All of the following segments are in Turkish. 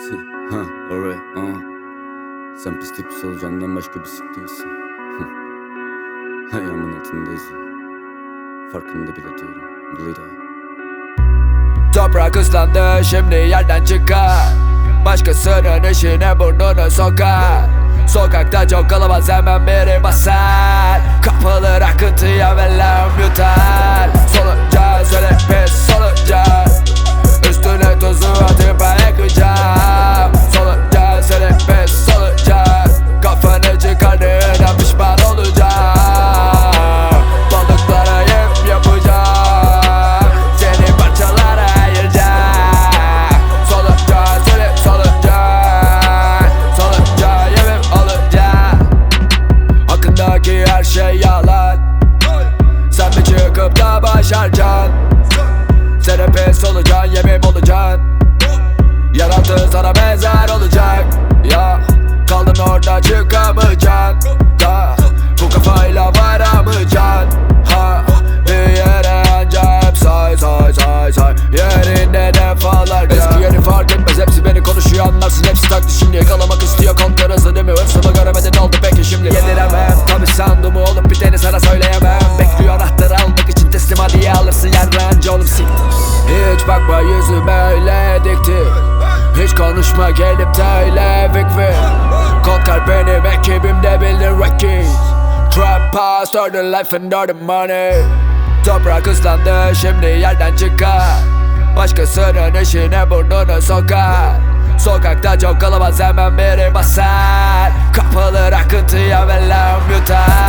Ha oraya aa. Sen pislik bir solucandan başka bir sik değilsin. Ayağımın altındayız Farkında bile değilim. Bleed out Toprak ıslandı şimdi yerden çıkar. Başkasının işine burnunu sokar. Sokakta çok kalabalık hemen biri basar. Kapılır akıntıya Sen pes olacaksın yemin olacaksın Yarattığın sana benzer olacak. Ya kaldın orada çıkamayacaksın Da bu kafayla varamayacaksın. Ha bir yere anca hep say say say say. Yerinde defalarca. Eski yeni fark etmez hepsi beni konuşuyor anlarsın. Hepsi taktı şimdi yakalamak istiyor. Kontör hızlı değil mi? Hırsımı göremedin oldu peki şimdi? Yediremem alırsın yarrancı oğlum siktir Hiç bakma yüzüme öyle dikti. Hiç konuşma gelip de öyle vikvi Korkar benim ekibimde bildir Rockies Trap pass, or the life and or the money. Toprak ıslandı şimdi yerden çıkar. Başkasının işine burnunu sokar. Sokakta çok kalabalık hemen biri basar. Kapılır akıntıya ve lağım yutar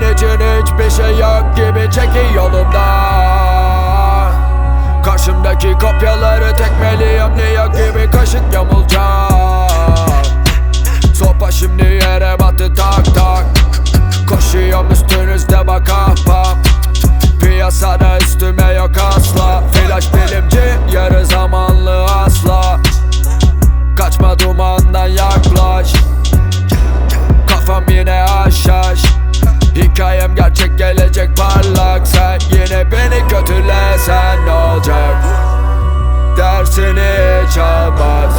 senin için hiçbir şey yok gibi çekil yolumdan Karşımdaki kopyaları tekmeliyim Niye gibi kaşık yamulacak Sopa şimdi yere battı tak tak. Koşuyorum üstünüzde bak Sen yine beni kötülesen ne olacak? Dersini hiç almaz.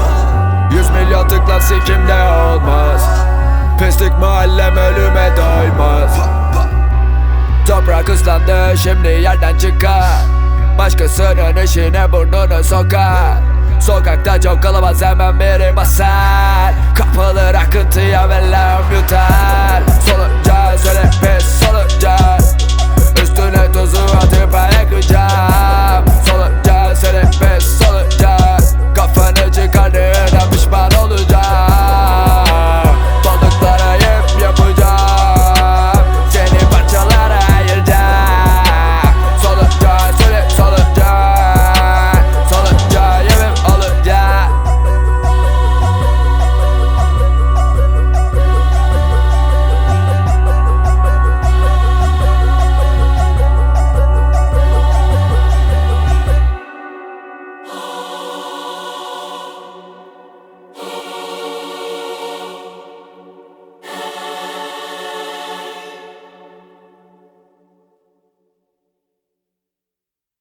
Yüz milyon tıklan sikimde olmaz. Pislik mahallem ölüme doymaz. Toprak ıslandı şimdi yerden çıkar. Başkasının işine burnunu sokar. Sokakta çok kalabalık hemen biri basar. Kapılır akıntıya ve yutar